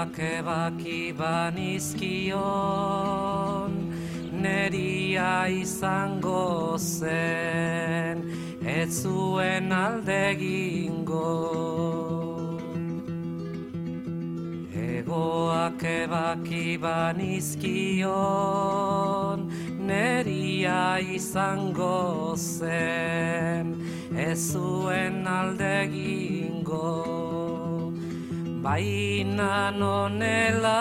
Egoak ebaki banizkion Neria izango zen Ez zuen aldegingo Egoak ebaki banizkion Neria izango zen Ez zuen aldegingo Baina nonela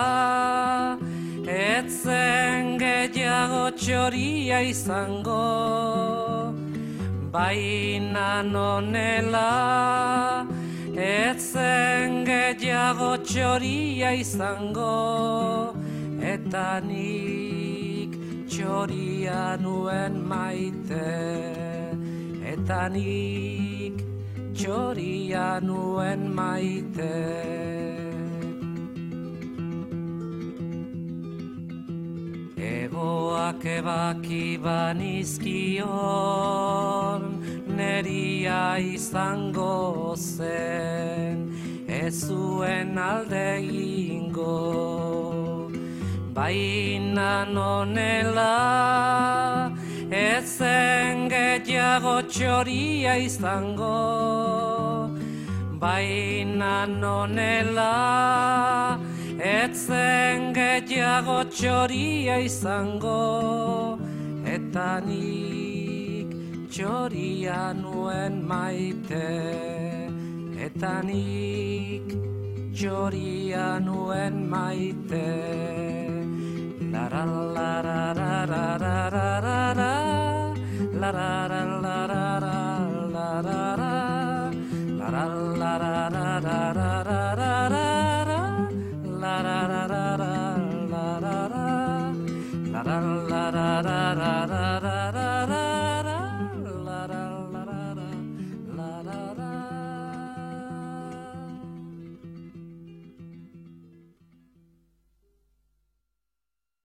Etzen gehiago txoria izango. Baina nonela Etzen gehiago txoria izango. Eta nik txoria nuen maite Eta nik txoria nuen maite. Egoak ebaki banizkion Neria izango zen Ez zuen alde ingo Baina nonela gehiago txoria izango Baina nonela Etzen gehiago txoria izango Eta nik txoria nuen maite Eta nik txoria nuen maite